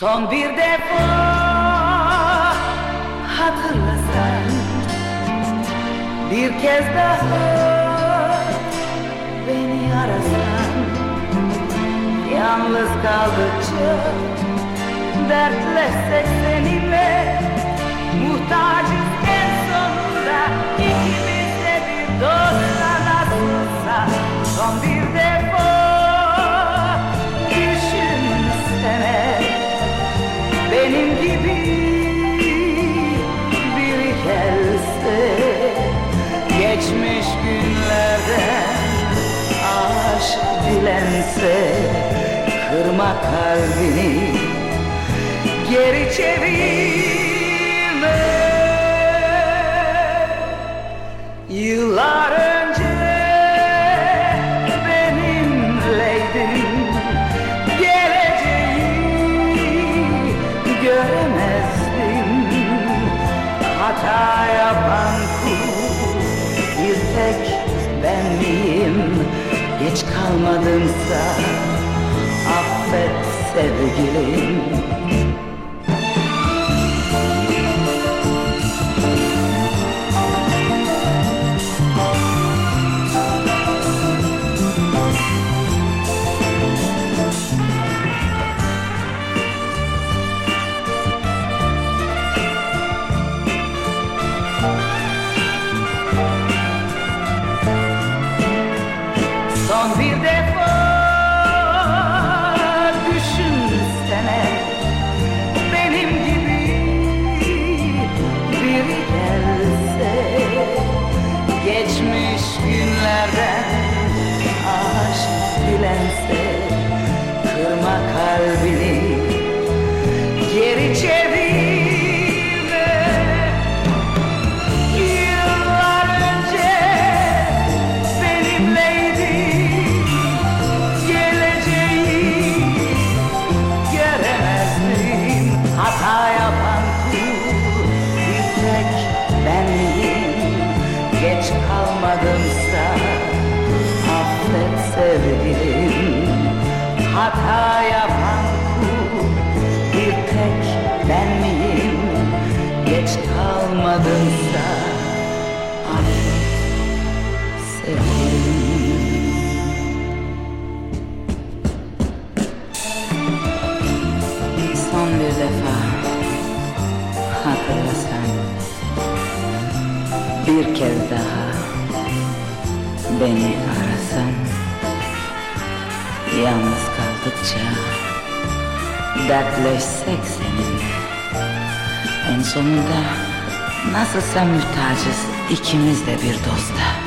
Son bir defa hatırlasan Bir kez daha beni arasan Yalnız kaldıkça dertleşsek seninle Muhtacız Geçmiş günlerden aşk dilense Kırma kalbini geri çevirme. Yıllar önce benimleydin Geleceği göremezdim Hata yapan tek ben miyim? Geç kalmadımsa affet sevgilim Son bir defa Hata yapan bir tek ben miyim? Geç kalmadımsa affet sevgilim. Son bir defa hatırlasan Bir kez daha beni arasan Yalnız kaldıkça dertleşsek seninle. En sonunda nasılsa muhtacız ikimiz de bir dosta